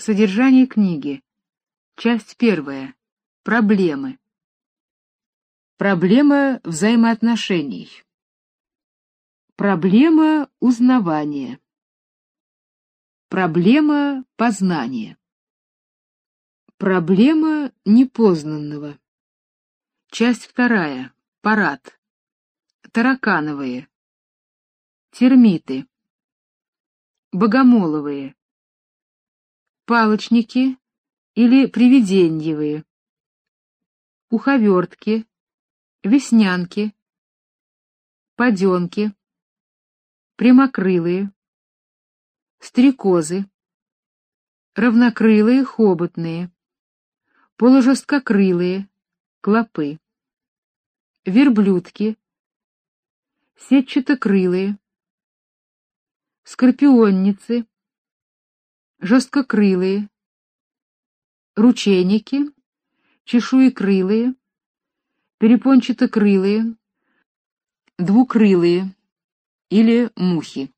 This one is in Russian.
Содержание книги. Часть первая. Проблемы. Проблема взаимоотношений. Проблема узнавания. Проблема познания. Проблема непознанного. Часть вторая. Парад. Таракановые. Термиты. Богомоловые палочники или привиденьевые, уховертки, веснянки, поденки, прямокрылые, стрекозы, равнокрылые хоботные, положесткокрылые, клопы, верблюдки, сетчатокрылые, скорпионницы, жесткокрылые, ручейники, чешуекрылые, перепончатокрылые, двукрылые или мухи.